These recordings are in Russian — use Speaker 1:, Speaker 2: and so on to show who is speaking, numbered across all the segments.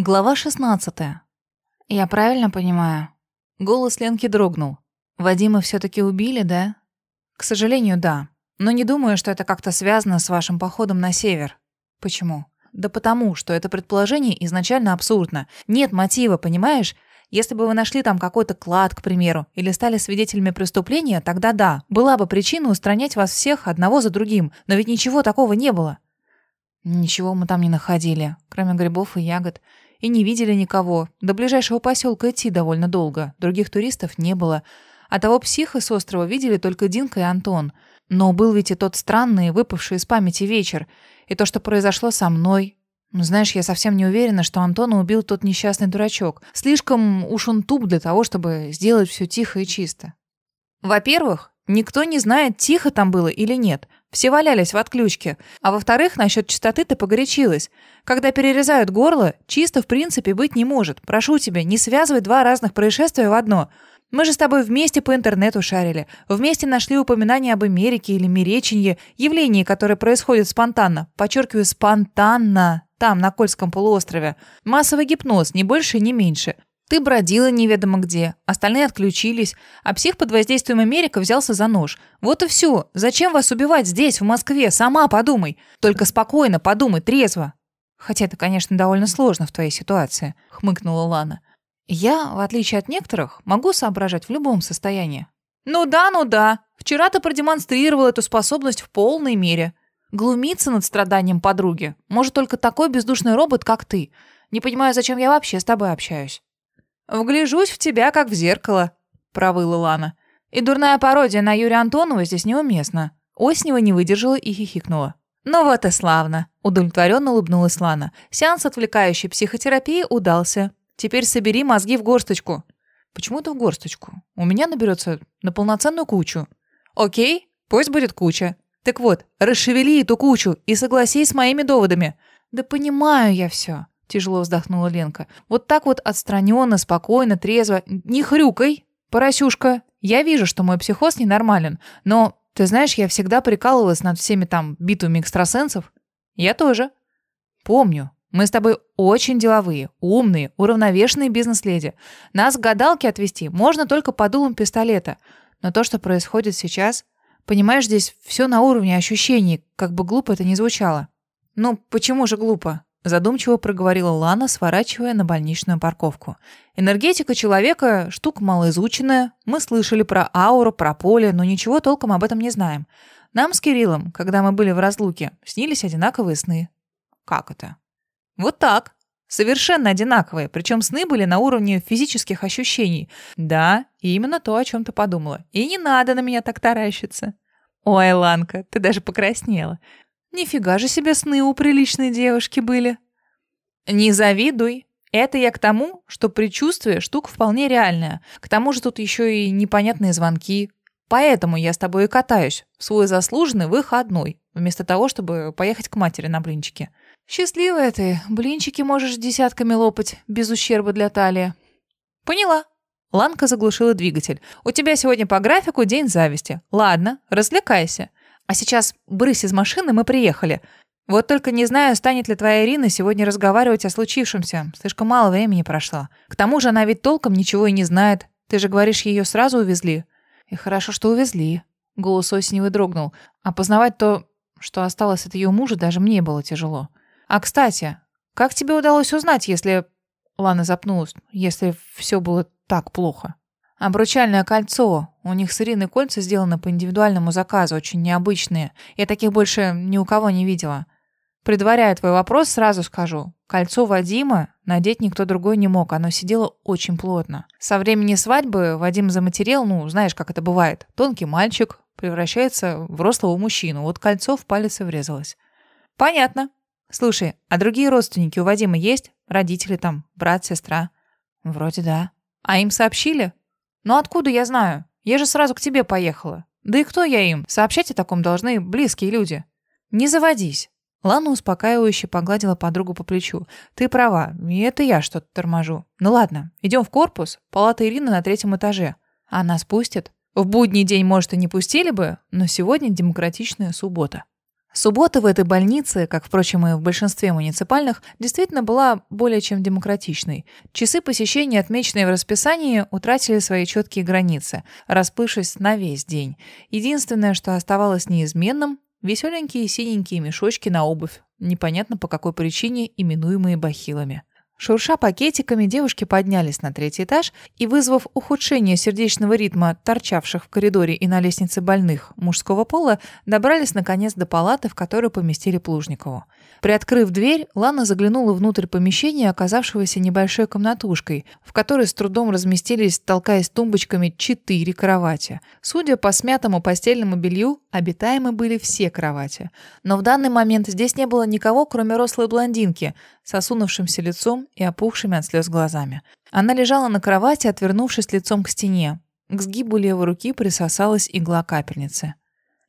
Speaker 1: Глава 16. Я правильно понимаю? Голос Ленки дрогнул. Вадима все-таки убили, да? К сожалению, да. Но не думаю, что это как-то связано с вашим походом на север. Почему? Да потому, что это предположение изначально абсурдно. Нет мотива, понимаешь? Если бы вы нашли там какой-то клад, к примеру, или стали свидетелями преступления, тогда да, была бы причина устранять вас всех одного за другим. Но ведь ничего такого не было. Ничего мы там не находили, кроме грибов и ягод и не видели никого. До ближайшего поселка идти довольно долго. Других туристов не было. А того психа с острова видели только Динка и Антон. Но был ведь и тот странный, выпавший из памяти вечер. И то, что произошло со мной. Знаешь, я совсем не уверена, что Антона убил тот несчастный дурачок. Слишком уж он туп для того, чтобы сделать все тихо и чисто. Во-первых, никто не знает, тихо там было или нет. Все валялись в отключке. А во-вторых, насчет чистоты ты погорячилась. Когда перерезают горло, чисто в принципе быть не может. Прошу тебя, не связывай два разных происшествия в одно. Мы же с тобой вместе по интернету шарили. Вместе нашли упоминания об Америке или Мереченье, явлении, которое происходит спонтанно. Подчеркиваю, спонтанно. Там, на Кольском полуострове. Массовый гипноз, ни больше, ни меньше. Ты бродила неведомо где, остальные отключились, а псих под воздействием Америка взялся за нож. Вот и все. Зачем вас убивать здесь, в Москве? Сама подумай. Только спокойно подумай, трезво. Хотя это, конечно, довольно сложно в твоей ситуации, хмыкнула Лана. Я, в отличие от некоторых, могу соображать в любом состоянии. Ну да, ну да. Вчера ты продемонстрировал эту способность в полной мере. Глумиться над страданием подруги может только такой бездушный робот, как ты. Не понимаю, зачем я вообще с тобой общаюсь. «Вгляжусь в тебя, как в зеркало», — провыла Лана. «И дурная пародия на Юрия Антонова здесь неуместна». Оснева не выдержала и хихикнула. «Ну вот и славно», — удовлетворенно улыбнулась Лана. «Сеанс отвлекающей психотерапии удался. Теперь собери мозги в горсточку». «Почему-то в горсточку. У меня наберется на полноценную кучу». «Окей, пусть будет куча. Так вот, расшевели эту кучу и согласись с моими доводами». «Да понимаю я все. Тяжело вздохнула Ленка. Вот так вот отстраненно, спокойно, трезво. Не хрюкай, поросюшка. Я вижу, что мой психоз ненормален. Но, ты знаешь, я всегда прикалывалась над всеми там битвами экстрасенсов. Я тоже. Помню. Мы с тобой очень деловые, умные, уравновешенные бизнес-леди. Нас к гадалке отвести можно только по дулам пистолета. Но то, что происходит сейчас... Понимаешь, здесь все на уровне ощущений, как бы глупо это ни звучало. Ну, почему же глупо? Задумчиво проговорила Лана, сворачивая на больничную парковку. Энергетика человека – штука малоизученная. Мы слышали про ауру, про поле, но ничего толком об этом не знаем. Нам с Кириллом, когда мы были в разлуке, снились одинаковые сны. Как это? Вот так. Совершенно одинаковые, причем сны были на уровне физических ощущений. Да, именно то, о чем ты подумала. И не надо на меня так таращиться. Ой, Ланка, ты даже покраснела. Нифига же себе сны у приличной девушки были. Не завидуй. Это я к тому, что предчувствие штука вполне реальная. К тому же тут еще и непонятные звонки. Поэтому я с тобой и катаюсь в свой заслуженный выходной, вместо того, чтобы поехать к матери на блинчики. Счастливая ты, блинчики можешь десятками лопать, без ущерба для талии. Поняла. Ланка заглушила двигатель. У тебя сегодня по графику день зависти. Ладно, развлекайся. А сейчас брысь из машины, мы приехали. Вот только не знаю, станет ли твоя Ирина сегодня разговаривать о случившемся. Слишком мало времени прошло. К тому же она ведь толком ничего и не знает. Ты же говоришь, ее сразу увезли. И хорошо, что увезли. Голос Осеневой дрогнул. А познавать то, что осталось от ее мужа, даже мне было тяжело. А, кстати, как тебе удалось узнать, если... Лана запнулась. Если все было так плохо? Обручальное кольцо. У них с Ириной кольца сделаны по индивидуальному заказу, очень необычные. Я таких больше ни у кого не видела. Предваряя твой вопрос, сразу скажу. Кольцо Вадима надеть никто другой не мог, оно сидело очень плотно. Со времени свадьбы Вадим заматерел, ну, знаешь, как это бывает. Тонкий мальчик превращается в взрослого мужчину. Вот кольцо в палец и врезалось. Понятно. Слушай, а другие родственники у Вадима есть? Родители там, брат, сестра? Вроде да. А им сообщили? «Ну откуда я знаю? Я же сразу к тебе поехала. Да и кто я им? Сообщать о таком должны близкие люди». «Не заводись». Лана успокаивающе погладила подругу по плечу. «Ты права, и это я что-то торможу. Ну ладно, идем в корпус. Палата Ирины на третьем этаже. Она спустит. В будний день, может, и не пустили бы, но сегодня демократичная суббота». Суббота в этой больнице, как, впрочем, и в большинстве муниципальных, действительно была более чем демократичной. Часы посещения, отмеченные в расписании, утратили свои четкие границы, расплывшись на весь день. Единственное, что оставалось неизменным – веселенькие синенькие мешочки на обувь, непонятно по какой причине именуемые бахилами. Шурша пакетиками, девушки поднялись на третий этаж и, вызвав ухудшение сердечного ритма торчавших в коридоре и на лестнице больных мужского пола, добрались наконец до палаты, в которую поместили Плужникову. Приоткрыв дверь, Лана заглянула внутрь помещения, оказавшегося небольшой комнатушкой, в которой с трудом разместились, толкаясь тумбочками, четыре кровати. Судя по смятому постельному белью, обитаемы были все кровати. Но в данный момент здесь не было никого, кроме рослой блондинки, с осунувшимся лицом и опухшими от слез глазами. Она лежала на кровати, отвернувшись лицом к стене. К сгибу левой руки присосалась игла капельницы.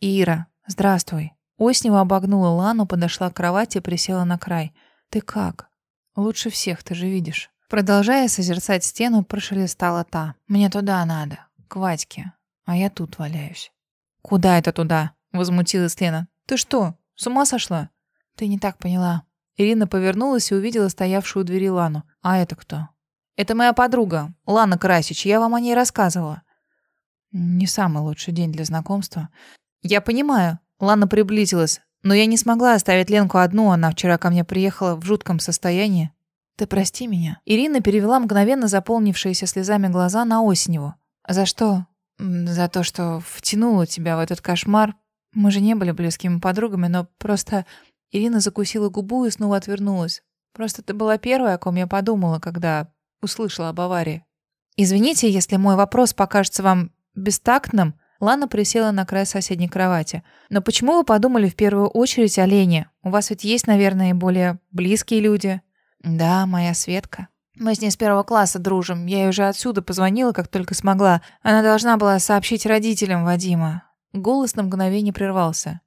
Speaker 1: «Ира, здравствуй». Оснева обогнула Лану, подошла к кровати и присела на край. «Ты как?» «Лучше всех, ты же видишь». Продолжая созерцать стену, прошелестала та. «Мне туда надо, к Вадьке, а я тут валяюсь». «Куда это туда?» — возмутилась Лена. «Ты что, с ума сошла?» «Ты не так поняла». Ирина повернулась и увидела стоявшую у двери Лану. «А это кто?» «Это моя подруга, Лана Красич. Я вам о ней рассказывала». «Не самый лучший день для знакомства». «Я понимаю». Лана приблизилась. «Но я не смогла оставить Ленку одну. Она вчера ко мне приехала в жутком состоянии». «Ты прости меня». Ирина перевела мгновенно заполнившиеся слезами глаза на Осеневу. «За что?» «За то, что втянула тебя в этот кошмар. Мы же не были близкими подругами, но просто Ирина закусила губу и снова отвернулась. «Просто ты была первой, о ком я подумала, когда услышала об аварии». «Извините, если мой вопрос покажется вам бестактным», Лана присела на край соседней кровати. «Но почему вы подумали в первую очередь о Лене? У вас ведь есть, наверное, более близкие люди». «Да, моя Светка. Мы с ней с первого класса дружим. Я ей уже отсюда позвонила, как только смогла. Она должна была сообщить родителям Вадима». Голос на мгновение прервался.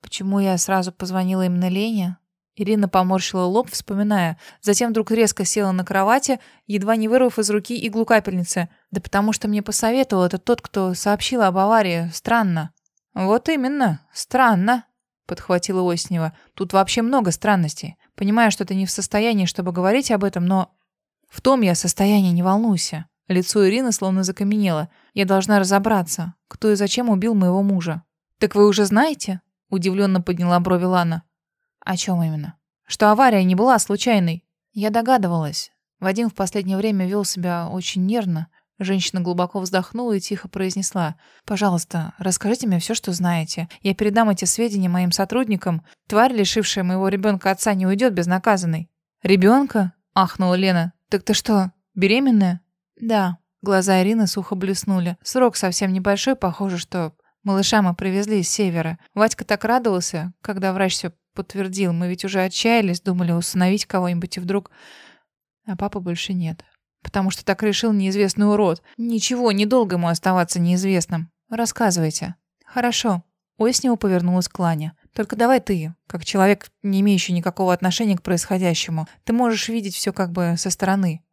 Speaker 1: «А Почему я сразу позвонила именно Лене? Ирина поморщила лоб, вспоминая. Затем вдруг резко села на кровати, едва не вырвав из руки иглу капельницы. Да потому что мне посоветовал это тот, кто сообщил об аварии. Странно. Вот именно. Странно, подхватила Оснева. Тут вообще много странностей. Понимаю, что ты не в состоянии, чтобы говорить об этом, но... В том я состоянии, не волнуйся. Лицо Ирины словно закаменело. Я должна разобраться, кто и зачем убил моего мужа. Так вы уже знаете? Удивленно подняла брови Лана. О чем именно? Что авария не была случайной. Я догадывалась. Вадим в последнее время вел себя очень нервно. Женщина глубоко вздохнула и тихо произнесла. «Пожалуйста, расскажите мне все, что знаете. Я передам эти сведения моим сотрудникам. Тварь, лишившая моего ребенка отца, не уйдет безнаказанной». «Ребенка?» — ахнула Лена. «Так ты что, беременная?» «Да». Глаза Ирины сухо блеснули. Срок совсем небольшой, похоже, что Малыша мы привезли из севера. Вадька так радовался, когда врач все подтвердил. Мы ведь уже отчаялись, думали усыновить кого-нибудь, и вдруг... А папы больше нет. Потому что так решил неизвестный урод. Ничего, недолго ему оставаться неизвестным. Рассказывайте. Хорошо. Оснева повернулась к Лане. Только давай ты, как человек, не имеющий никакого отношения к происходящему. Ты можешь видеть все как бы со стороны.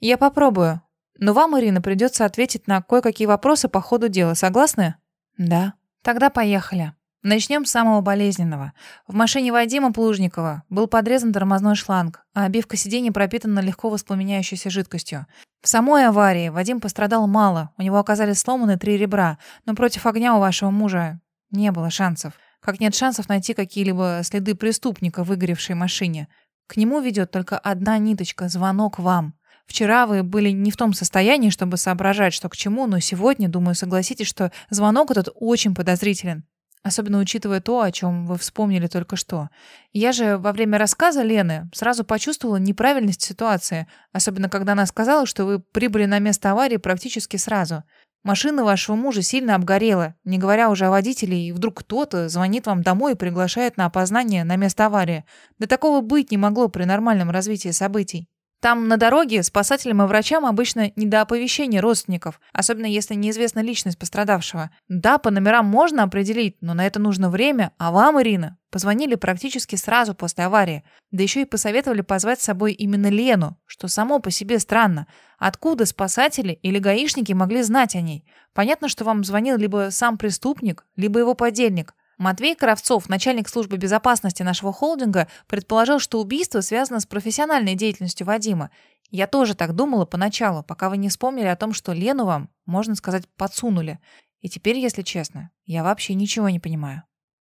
Speaker 1: Я попробую. Но вам, Ирина, придется ответить на кое-какие вопросы по ходу дела. Согласны? Да. Тогда поехали. Начнем с самого болезненного. В машине Вадима Плужникова был подрезан тормозной шланг, а обивка сиденья пропитана легко воспламеняющейся жидкостью. В самой аварии Вадим пострадал мало, у него оказались сломаны три ребра, но против огня у вашего мужа не было шансов. Как нет шансов найти какие-либо следы преступника в выгоревшей машине. К нему ведет только одна ниточка – звонок вам. Вчера вы были не в том состоянии, чтобы соображать, что к чему, но сегодня, думаю, согласитесь, что звонок этот очень подозрителен. Особенно учитывая то, о чем вы вспомнили только что. Я же во время рассказа Лены сразу почувствовала неправильность ситуации, особенно когда она сказала, что вы прибыли на место аварии практически сразу. Машина вашего мужа сильно обгорела, не говоря уже о водителе, и вдруг кто-то звонит вам домой и приглашает на опознание на место аварии. Да такого быть не могло при нормальном развитии событий. Там на дороге спасателям и врачам обычно не до оповещения родственников, особенно если неизвестна личность пострадавшего. Да, по номерам можно определить, но на это нужно время, а вам, Ирина, позвонили практически сразу после аварии. Да еще и посоветовали позвать с собой именно Лену, что само по себе странно. Откуда спасатели или гаишники могли знать о ней? Понятно, что вам звонил либо сам преступник, либо его подельник. Матвей Кравцов, начальник службы безопасности нашего холдинга, предположил, что убийство связано с профессиональной деятельностью Вадима. Я тоже так думала поначалу, пока вы не вспомнили о том, что Лену вам, можно сказать, подсунули. И теперь, если честно, я вообще ничего не понимаю.